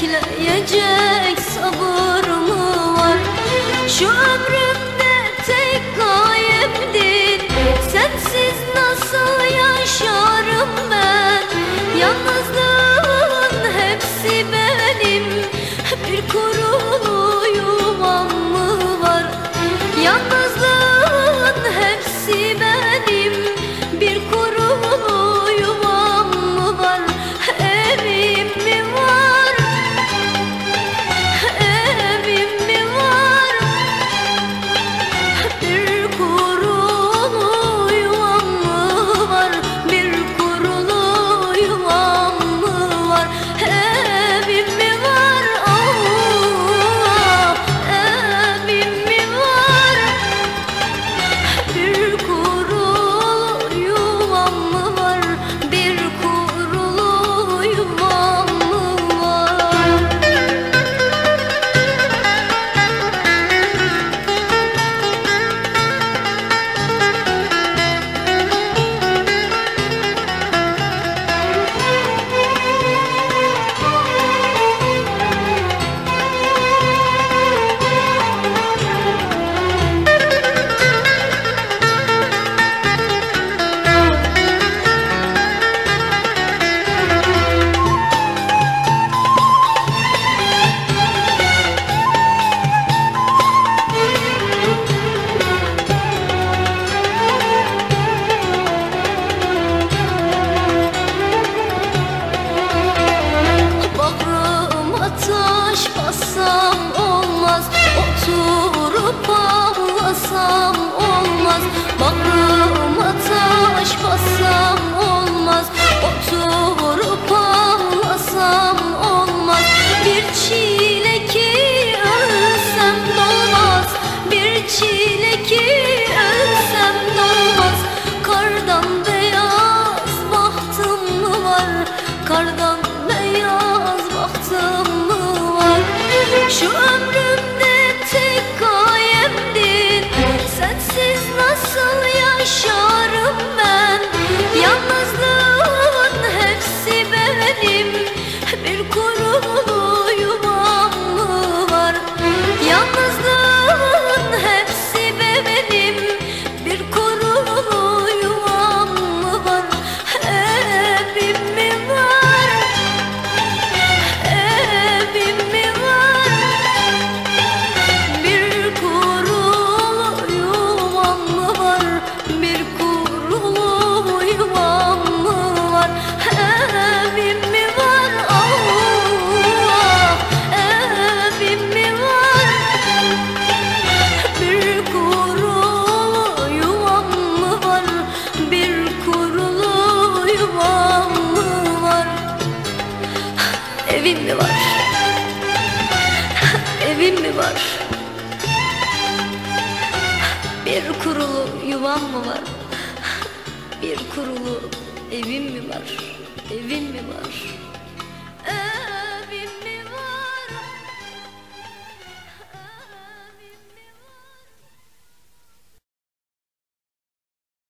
Bekleyecek sabır mı var? Şu ömrümde tek gayemdin Sensiz nasıl yaşarım ben? Yalnızlığın hepsi benim Bir kurulu mı var? Yalnız Oturup ağlasam olmaz. Bağrıma taş bassam olmaz. Oturup ağlasam olmaz. Bir çile ki ölsem dolmaz Bir çile ki Evim mi var? Evim mi var? Bir kurulu yuvam mı var? Bir kurulu evim mi var? Evim mi var?